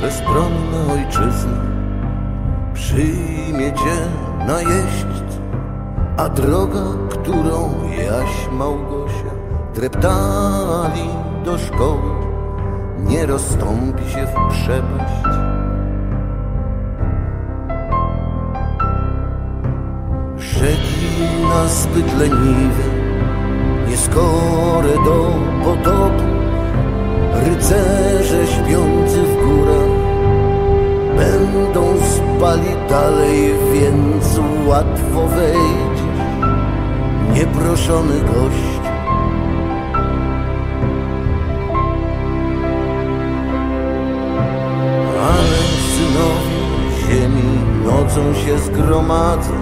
bezbronna ojczyzna przyjmie cię na a droga, którą jaś Małgosia dreptali do szkoły, nie rozstąpi się w przepaść. Rzeki nazbyt leniwe, nieskore do potopu, rycerze śpiący w górach będą spali dalej, więc łatwo wejdziesz, nieproszony gość. Ale synowie ziemi nocą się zgromadzą,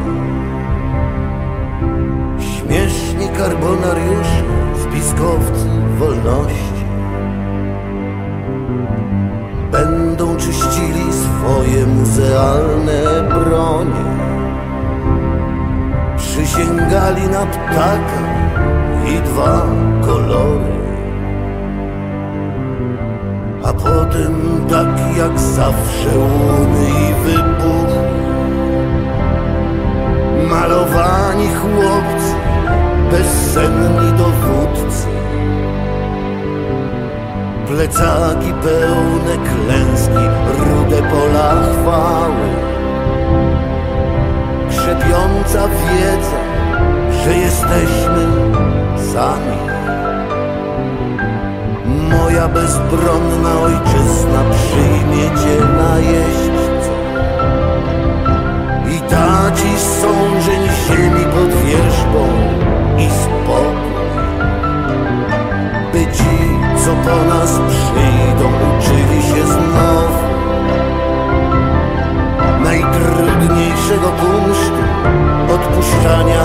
śmieszni karbonariusze, spiskowcy wolności. dali na ptaka i dwa kolory. A potem tak jak zawsze łuny i wybuch. Malowani chłopcy, bezsenni dowódcy. Plecaki pełne klęski, rude pola chwały. Krzepiąca wiedza że jesteśmy sami. Moja bezbronna ojczyzna przyjmie cię na jeźdźce I da ci sążeń ziemi pod wierzbą i spokój By ci, co po nas przyjdą, uczyli się znowu Najtrudniejszego kunsztu odpuszczania